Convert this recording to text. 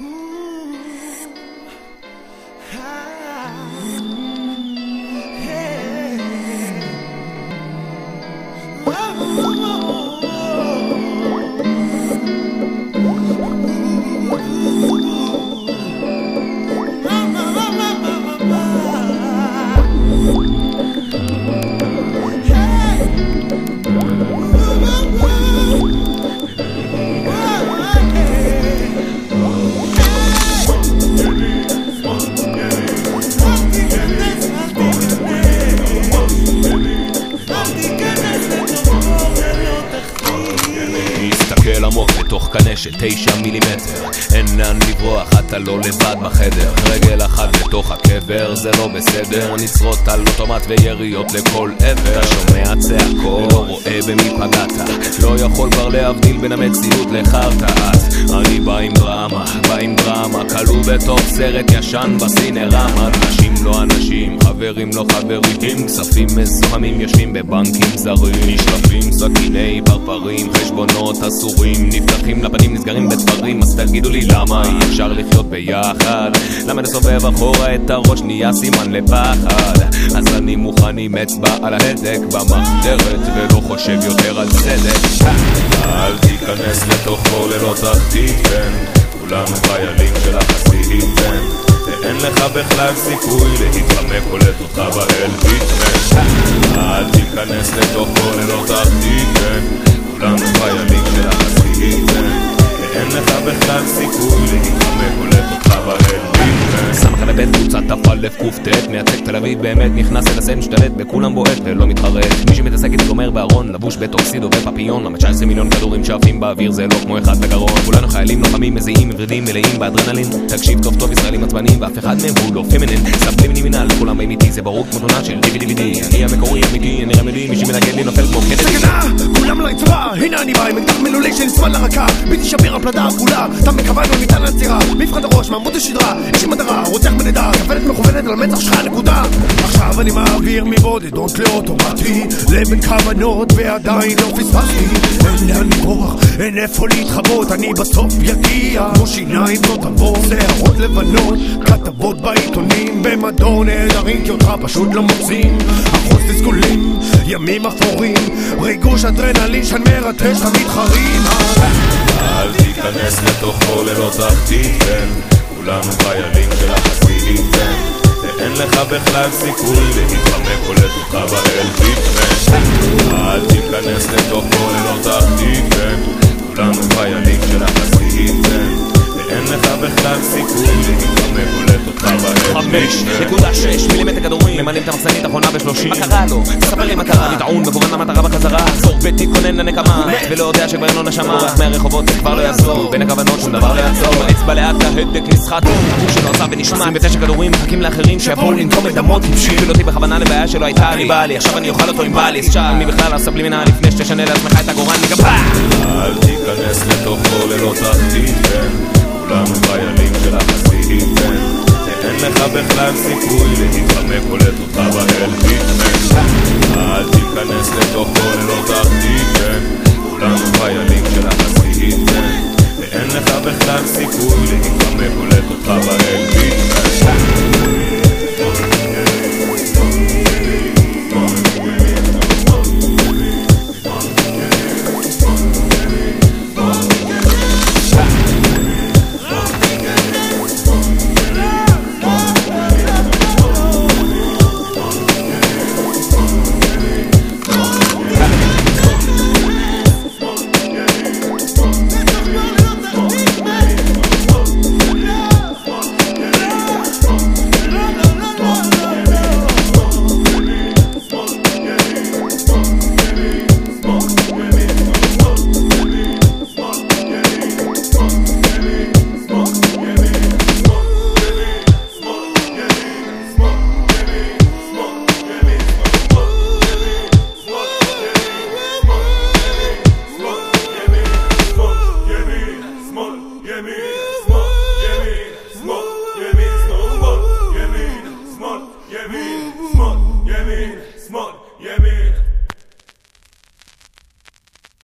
Whoa. קנה של תשע מילימטר. אין לאן לברוח, אתה לא לבד בחדר. רגל אחת בתוך הקבר, זה לא בסדר. נצרות על אוטומט ויריות לכל עבר. אתה שומע צעקות, במי פגעת לא יכול כבר להבדיל בין המציאות לחרטאת אני בא עם דרמה, בא עם דרמה כלוא בתוך סרט ישן בסינרמה. אנשים לא אנשים, חברים לא חברים. כספים מזוהמים יושבים בבנקים זרים. נשלפים סכיני פרפרים, חשבונות אסורים. נפתחים לפנים, נסגרים בדברים אז תגידו לי למה אי אפשר לחיות ביחד? למה לסובב אחורה את הראש? נהיה סימן לפחד. אז אני מוכן עם אצבע על ההדק במחתרת ולא חושב יותר על צדק. אל תיכנס לתוכו ללא תחתית, כן. כולנו חיילים של החסידים, כן. ואין לך בכלל סיכוי להתחמק קולט אותך באלביט, אל תיכנס לתוכו ללא תחתית, כן קט מייצג תל אביב באמת נכנס אל הסן משתלט בכולם בועט ולא מתחרט. מי שמתעסק איתי גומר בארון לבוש בטוקסידו ופפיון. למה 19 מיליון כדורים שעפים באוויר זה לא כמו אחד בגרון. כולנו חיילים לוחמים מזיעים מוורידים מלאים באדרנלין. תקשיב טוב טוב ישראלים עצבניים ואף אחד מהם הוא לא פמינין סבלים לי מנהל לכולם באים איתי זה ברור כמו תמונה של DVD אני המקורי אמיתי אני רמדי מי שמנגן לי נופל כמו קנדי סכנה, כולם לרצפה, הנה אני בא עם אקדח מלולי שנצמד לרקה. בלתי שביר על פלדה עפולה, תם מכוון לא ניתן לעצירה מבחן הראש, מעמוד השדרה, יש לי מטרה, רוצח בנדר, כוונת מכוונת על המצח שלך נקודה. עכשיו אני מעביר מבודדות לאוטומטי לבין כוונות ועדיין לא פספסתי. אין לאן לברוח, אין איפה להתחבות אני בסוף יגיע. כמו שיניים תותבות, שערות לבנות כתבות בעיתונים במדור נהדרים כי אותך פשוט לא מוצאים. אחוז תסכולים, ימים אפורים ריגוש אדרנלין שאני מרטש המתחרים אל תיכנס לתוכו ללא תחתית, כן. כולנו חיילים של כן ואין לך בכלל סיכוי להתחמק קולט אותך באלביט, כן אל תיכנס לתוכו ללא תחתית, כן כולנו חיילים של החסידים, ואין לך בכלל סיכוי להתחמק אותך באלביט, חמש נקודה שש מילימטר כדורים ממלאים את המחסנית האחרונה בשלושים. מה קרה לו? ספר לי מה קרה. אני טעון מכוון למטרה בחזרה. צור ותתכונן לנקמה. ולא יודע שכבר אין לו נשמה. בורח מהרחובות זה כבר לא יעזור. בין הכוונות שום דבר לא יעצור אצבע לאט ההדק נסחט. הגוף שלו עשה ונשמע. 29 כדורים מחכים לאחרים שיבואו לנקום את דמות טיפשי הוביל אותי בכוונה לבעיה שלא הייתה לי. בא לי עכשיו אני אוכל אותו עם בליס שאל מי בכלל הסבלימינל לפני שתשנה לעצמך את הגורל. נגבה אל תיכנס לתוכו ללא תחתית, כולנו חיילים של כן ואין לך בכלל סיכוי להתחמק קולט אותך באלביט, כן אל תיכנס לתוכו ללא תחתית, כן. כולנו חיילים של החסידים, כן. ואין לך בכלל סיכוי להתחמק קולט אותך באלביט Amen.